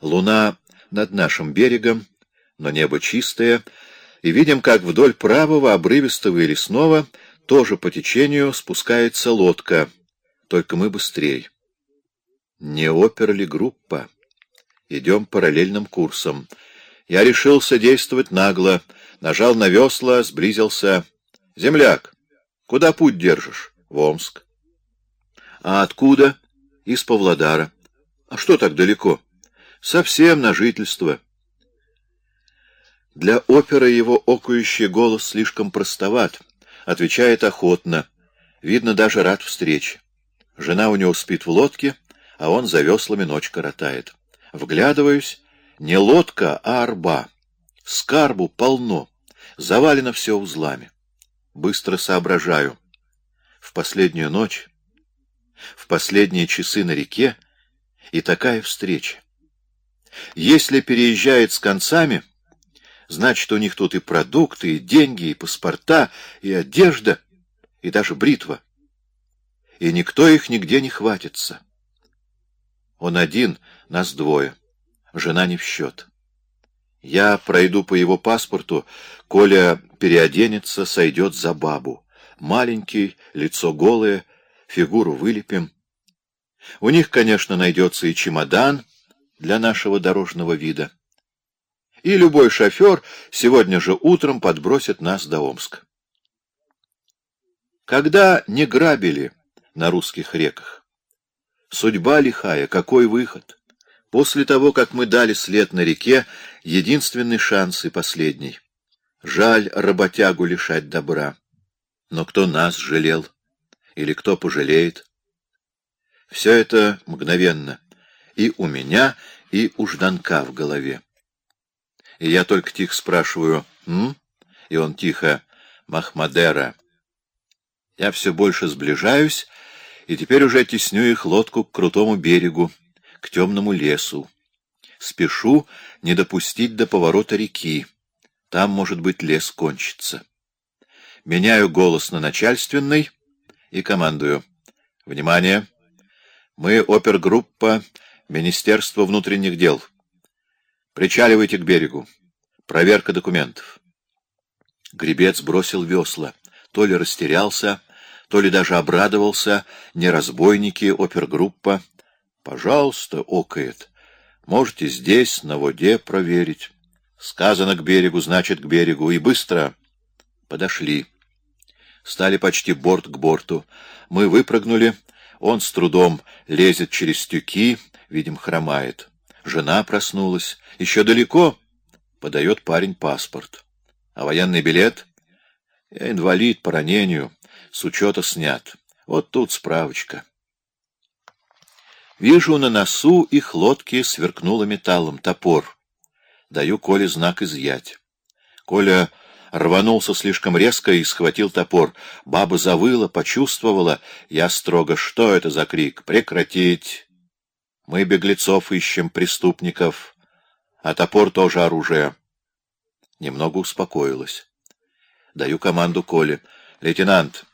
Луна над нашим берегом, но небо чистое, и видим, как вдоль правого, обрывистого и лесного, тоже по течению спускается лодка, только мы быстрей. Не опер ли группа? Идем параллельным курсом. Я решился действовать нагло, нажал на весла, сблизился. «Земляк, куда путь держишь?» «В Омск». «А откуда?» «Из Павлодара». «А что так далеко?» «Совсем на жительство». Для оперы его окающий голос слишком простоват, отвечает охотно, видно, даже рад встрече. Жена у него спит в лодке, а он за веслами ночь коротает. Вглядываюсь, не лодка, а арба. Скарбу полно, завалено все узлами. Быстро соображаю. В последнюю ночь, в последние часы на реке, и такая встреча. Если переезжает с концами, значит, у них тут и продукты, и деньги, и паспорта, и одежда, и даже бритва. И никто их нигде не хватится. Он один, нас двое. Жена не в счет. Я пройду по его паспорту, Коля переоденется, сойдет за бабу. Маленький, лицо голое, фигуру вылепим. У них, конечно, найдется и чемодан для нашего дорожного вида. И любой шофер сегодня же утром подбросит нас до Омска. Когда не грабили на русских реках? Судьба лихая, какой выход? После того, как мы дали след на реке, единственный шанс и последний. Жаль работягу лишать добра. Но кто нас жалел? Или кто пожалеет? Все это мгновенно. И у меня, и у Жданка в голове. И я только тихо спрашиваю «М?» И он тихо «Махмадера». Я все больше сближаюсь, и теперь уже тесню их лодку к крутому берегу, к темному лесу. Спешу не допустить до поворота реки. Там, может быть, лес кончится. Меняю голос на начальственный и командую. Внимание! Мы опергруппа Министерства внутренних дел. Причаливайте к берегу. Проверка документов. Гребец бросил весла. То ли растерялся, то ли даже обрадовался. Не разбойники, опергруппа. Пожалуйста, окает. Можете здесь, на воде, проверить. Сказано к берегу, значит, к берегу. И быстро. Подошли. Стали почти борт к борту. Мы выпрыгнули. Он с трудом лезет через тюки, видим, хромает. Жена проснулась. Еще далеко? Подает парень паспорт. А военный билет? Я инвалид по ранению. С учета снят. Вот тут справочка. Вижу, на носу их лодки сверкнуло металлом топор. Даю Коле знак изъять. Коля рванулся слишком резко и схватил топор. Баба завыла, почувствовала. Я строго. Что это за крик? Прекратить! Мы беглецов ищем, преступников. А топор тоже оружие. Немного успокоилась. Даю команду Коле. Лейтенант,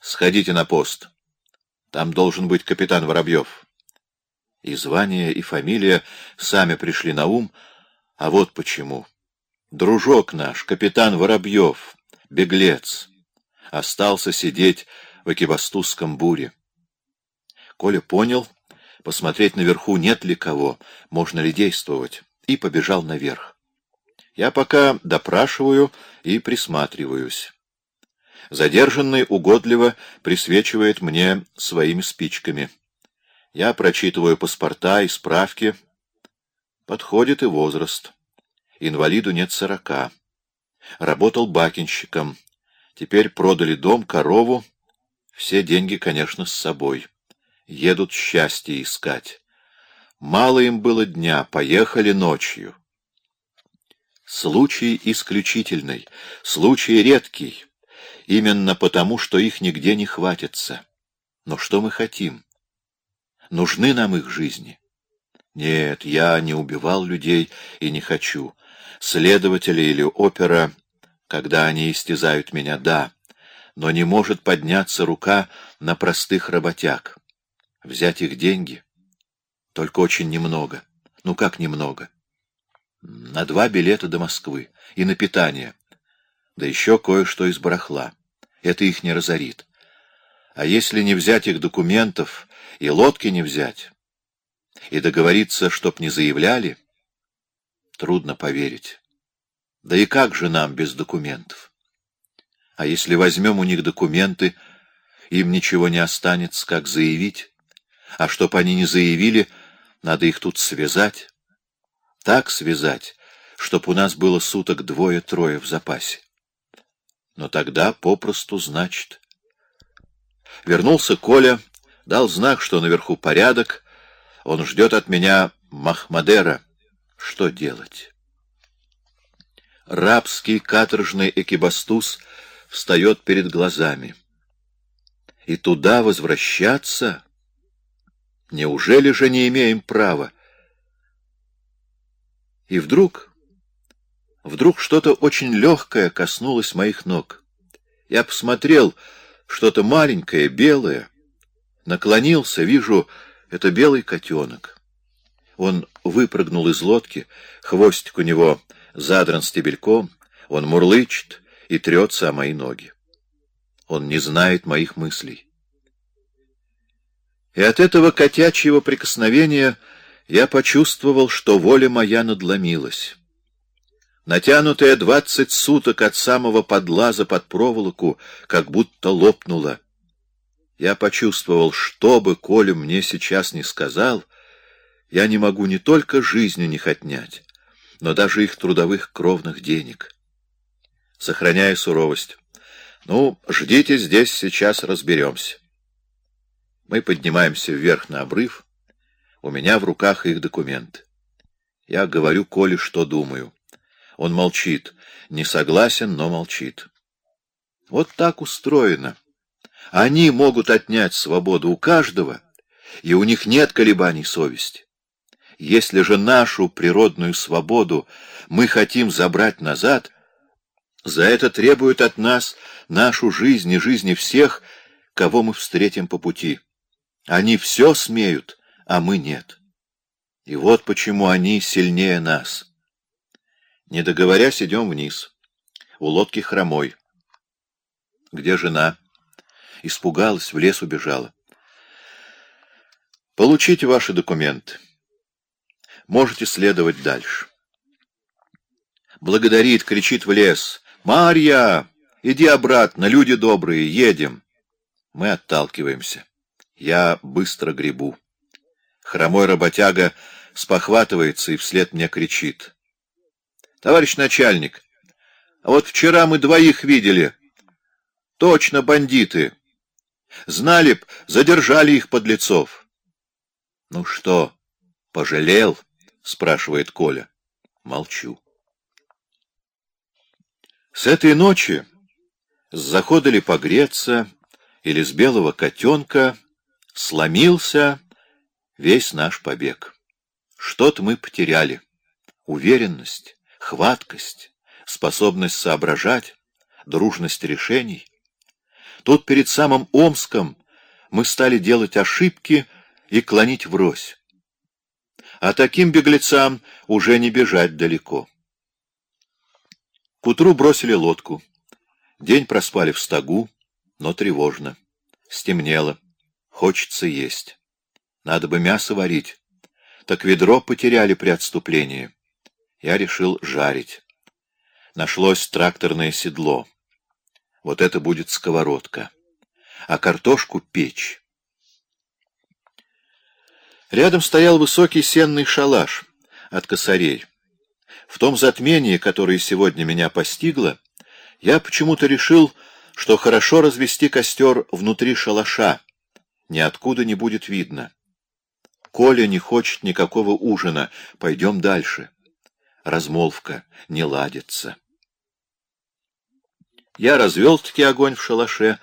сходите на пост. Там должен быть капитан Воробьев. И звание, и фамилия сами пришли на ум, а вот почему. Дружок наш, капитан Воробьев, беглец, остался сидеть в Экибастузском буре. Коля понял, посмотреть наверху нет ли кого, можно ли действовать, и побежал наверх. Я пока допрашиваю и присматриваюсь. Задержанный угодливо присвечивает мне своими спичками. Я прочитываю паспорта и справки. Подходит и возраст. Инвалиду нет сорока. Работал бакинщиком. Теперь продали дом, корову. Все деньги, конечно, с собой. Едут счастье искать. Мало им было дня, поехали ночью. Случай исключительный, случай редкий, именно потому, что их нигде не хватится. Но что мы хотим? Нужны нам их жизни? Нет, я не убивал людей и не хочу. Следователи или опера, когда они истязают меня, да, но не может подняться рука на простых работяг. Взять их деньги? Только очень немного. Ну как немного? На два билета до Москвы и на питание. Да еще кое-что из барахла. Это их не разорит. А если не взять их документов и лодки не взять, и договориться, чтоб не заявляли, трудно поверить. Да и как же нам без документов? А если возьмем у них документы, им ничего не останется, как заявить. А чтоб они не заявили, надо их тут связать. Так связать, чтоб у нас было суток двое-трое в запасе. Но тогда попросту значит. Вернулся Коля, дал знак, что наверху порядок, он ждет от меня Махмадера. Что делать? Рабский каторжный экибастуз встает перед глазами. И туда возвращаться? Неужели же не имеем права? И вдруг, вдруг что-то очень легкое коснулось моих ног. Я посмотрел, что-то маленькое, белое. Наклонился, вижу, это белый котенок. Он выпрыгнул из лодки, хвостик у него задран стебельком, он мурлычет и трется о мои ноги. Он не знает моих мыслей. И от этого котячьего прикосновения я почувствовал, что воля моя надломилась. Натянутая двадцать суток от самого подлаза под проволоку, как будто лопнула. Я почувствовал, что бы Коля мне сейчас не сказал, я не могу не только жизнью них отнять, но даже их трудовых кровных денег. Сохраняя суровость. Ну, ждите здесь, сейчас разберемся. Мы поднимаемся вверх на обрыв. У меня в руках их документ. Я говорю Коле, что думаю. Он молчит. Не согласен, но молчит. Вот так устроено. Они могут отнять свободу у каждого, и у них нет колебаний совести. Если же нашу природную свободу мы хотим забрать назад, за это требуют от нас нашу жизнь и жизни всех, кого мы встретим по пути. Они все смеют, а мы нет. И вот почему они сильнее нас. Не договорясь, идем вниз. У лодки хромой. Где жена? Испугалась, в лес убежала. Получите ваши документы. Можете следовать дальше. Благодарит, кричит в лес. «Марья, иди обратно, люди добрые, едем». Мы отталкиваемся. Я быстро гребу. Хромой работяга спохватывается и вслед мне кричит. «Товарищ начальник, а вот вчера мы двоих видели. Точно бандиты. Знали б, задержали их подлецов». «Ну что, пожалел?» — спрашивает Коля. Молчу. С этой ночи, с захода ли погреться или с белого котенка, сломился весь наш побег. Что-то мы потеряли. Уверенность, хваткость, способность соображать, дружность решений. Тут перед самым Омском мы стали делать ошибки и клонить врозь. А таким беглецам уже не бежать далеко. К утру бросили лодку. День проспали в стогу, но тревожно. Стемнело. Хочется есть. Надо бы мясо варить. Так ведро потеряли при отступлении. Я решил жарить. Нашлось тракторное седло. Вот это будет сковородка. А картошку печь. Рядом стоял высокий сенный шалаш от косарей. В том затмении, которое сегодня меня постигло, я почему-то решил, что хорошо развести костер внутри шалаша, ниоткуда не будет видно. Коля не хочет никакого ужина, пойдем дальше. Размолвка не ладится. Я развел-таки огонь в шалаше,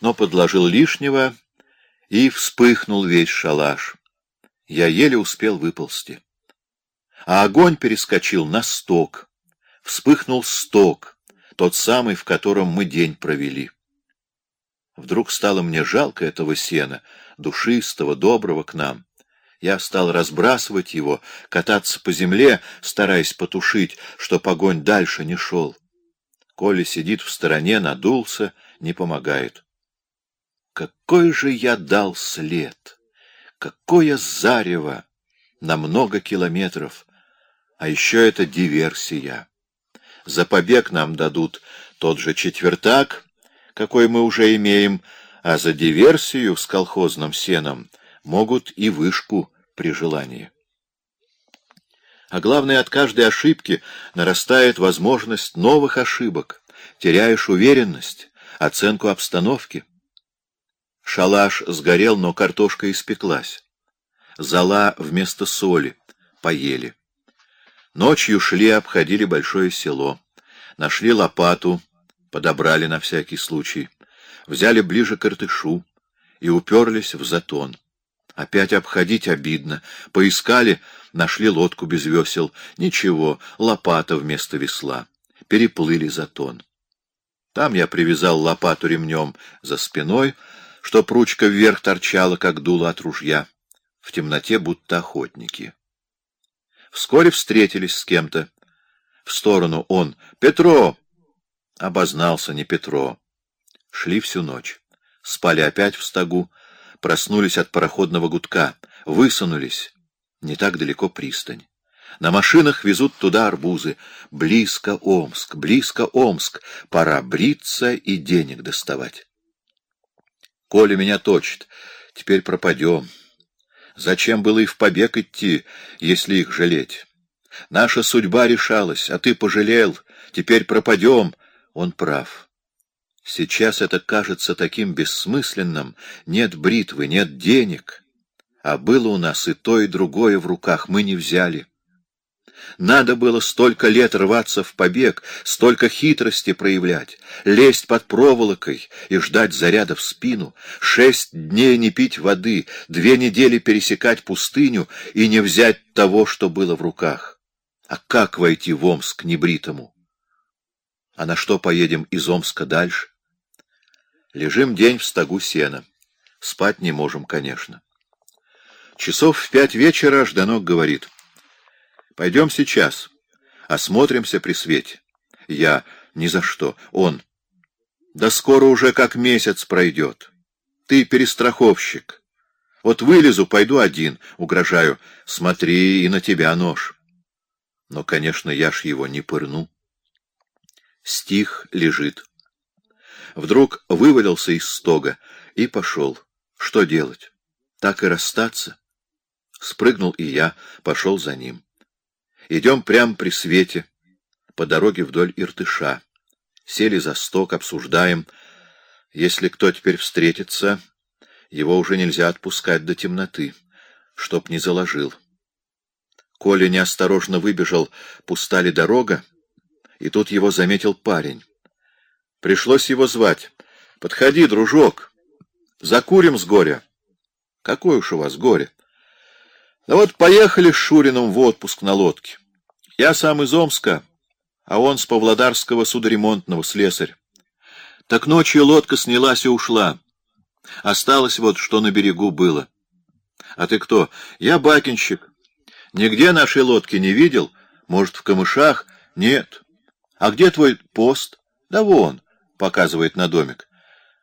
но подложил лишнего, и вспыхнул весь шалаш. Я еле успел выползти. А огонь перескочил на сток. Вспыхнул сток, тот самый, в котором мы день провели. Вдруг стало мне жалко этого сена, душистого, доброго к нам. Я стал разбрасывать его, кататься по земле, стараясь потушить, что огонь дальше не шел. Коля сидит в стороне, надулся, не помогает. Какой же я дал след! Какое зарево! На много километров! А еще это диверсия. За побег нам дадут тот же четвертак, какой мы уже имеем, а за диверсию с колхозным сеном могут и вышку при желании. А главное, от каждой ошибки нарастает возможность новых ошибок. Теряешь уверенность, оценку обстановки. Шалаш сгорел, но картошка испеклась. Зала вместо соли поели. Ночью шли, обходили большое село. Нашли лопату, подобрали на всякий случай. Взяли ближе к Иртышу и уперлись в затон. Опять обходить обидно. Поискали, нашли лодку без весел. Ничего, лопата вместо весла. Переплыли затон. Там я привязал лопату ремнем за спиной, чтоб ручка вверх торчала, как дуло от ружья. В темноте будто охотники. Вскоре встретились с кем-то. В сторону он. «Петро!» Обознался, не Петро. Шли всю ночь. Спали опять в стогу. Проснулись от пароходного гудка. Высунулись. Не так далеко пристань. На машинах везут туда арбузы. Близко Омск, близко Омск. Пора бриться и денег доставать. Коля меня точит. Теперь пропадем. Зачем было и в побег идти, если их жалеть? Наша судьба решалась, а ты пожалел. Теперь пропадем. Он прав. Сейчас это кажется таким бессмысленным. Нет бритвы, нет денег. А было у нас и то, и другое в руках. Мы не взяли. Надо было столько лет рваться в побег, столько хитрости проявлять, лезть под проволокой и ждать заряда в спину, шесть дней не пить воды, две недели пересекать пустыню и не взять того, что было в руках. А как войти в Омск небритому? А на что поедем из Омска дальше? Лежим день в стогу сена. Спать не можем, конечно. Часов в пять вечера Жданок говорит — Пойдем сейчас. Осмотримся при свете. Я. Ни за что. Он. Да скоро уже как месяц пройдет. Ты перестраховщик. Вот вылезу, пойду один. Угрожаю. Смотри, и на тебя нож. Но, конечно, я ж его не пырну. Стих лежит. Вдруг вывалился из стога и пошел. Что делать? Так и расстаться? Спрыгнул и я, пошел за ним. Идем прямо при свете, по дороге вдоль Иртыша. Сели за сток, обсуждаем. Если кто теперь встретится, его уже нельзя отпускать до темноты, чтоб не заложил. Коля неосторожно выбежал, пустали дорога, и тут его заметил парень. Пришлось его звать. «Подходи, дружок, закурим с горя». «Какое уж у вас горе?» «Да вот поехали с Шуриным в отпуск на лодке. Я сам из Омска, а он с Павлодарского судоремонтного, слесарь. Так ночью лодка снялась и ушла. Осталось вот, что на берегу было. А ты кто? Я бакинщик. Нигде нашей лодки не видел? Может, в камышах? Нет. А где твой пост? Да вон, показывает на домик.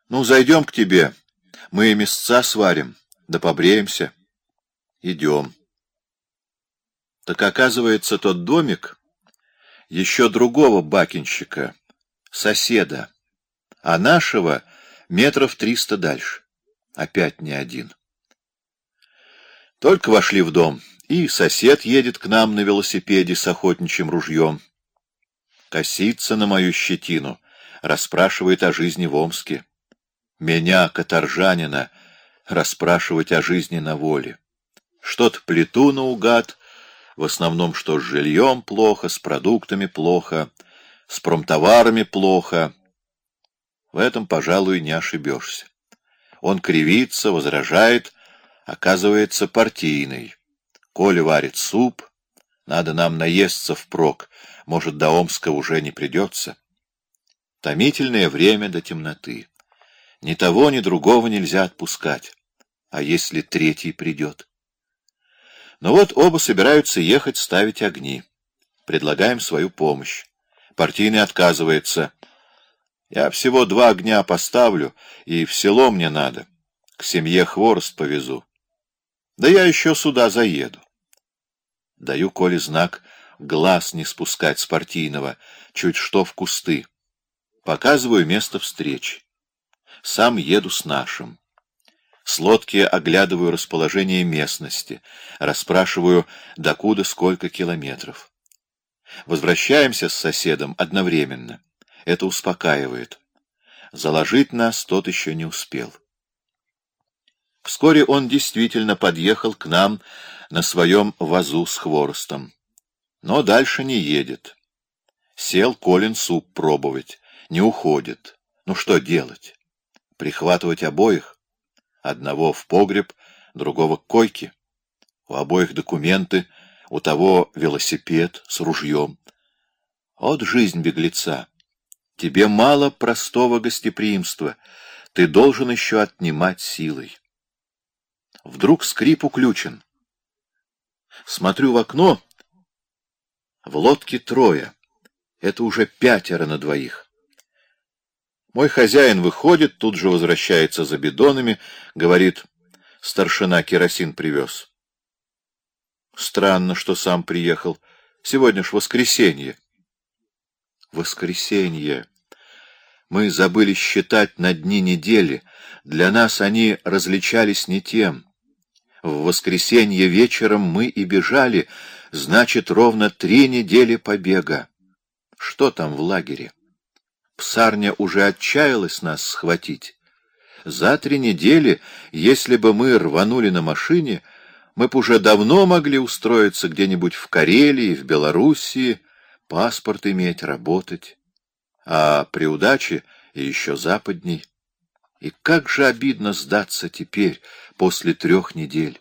Ну, зайдем к тебе. Мы мясца сварим, да побреемся. Идем. Так оказывается, тот домик еще другого бакинщика, соседа, а нашего метров триста дальше. Опять не один. Только вошли в дом, и сосед едет к нам на велосипеде с охотничьим ружьем. Косится на мою щетину, расспрашивает о жизни в Омске. Меня, каторжанина, расспрашивать о жизни на воле. Что-то плету наугад, в основном, что с жильем плохо, с продуктами плохо, с промтоварами плохо. В этом, пожалуй, не ошибешься. Он кривится, возражает, оказывается партийный. Коля варит суп, надо нам наесться впрок, может, до Омска уже не придется. Томительное время до темноты. Ни того, ни другого нельзя отпускать. А если третий придет? Но вот оба собираются ехать ставить огни. Предлагаем свою помощь. Партийный отказывается. Я всего два огня поставлю, и в село мне надо. К семье хворост повезу. Да я еще сюда заеду. Даю Коле знак глаз не спускать с партийного, чуть что в кусты. Показываю место встречи. Сам еду с нашим. С лодки оглядываю расположение местности, расспрашиваю, докуда сколько километров. Возвращаемся с соседом одновременно. Это успокаивает. Заложить нас тот еще не успел. Вскоре он действительно подъехал к нам на своем вазу с хворостом. Но дальше не едет. Сел Колин суп пробовать. Не уходит. Ну что делать? Прихватывать обоих? Одного в погреб, другого к койке. У обоих документы, у того велосипед с ружьем. Вот жизнь беглеца. Тебе мало простого гостеприимства. Ты должен еще отнимать силой. Вдруг скрип уключен. Смотрю в окно. В лодке трое. Это уже пятеро на двоих. Мой хозяин выходит, тут же возвращается за бидонами, говорит, старшина керосин привез. Странно, что сам приехал. Сегодня ж воскресенье. Воскресенье. Мы забыли считать на дни недели. Для нас они различались не тем. В воскресенье вечером мы и бежали, значит, ровно три недели побега. Что там в лагере? Псарня уже отчаялась нас схватить. За три недели, если бы мы рванули на машине, мы б уже давно могли устроиться где-нибудь в Карелии, в Белоруссии, паспорт иметь, работать. А при удаче еще западней. И как же обидно сдаться теперь, после трех недель.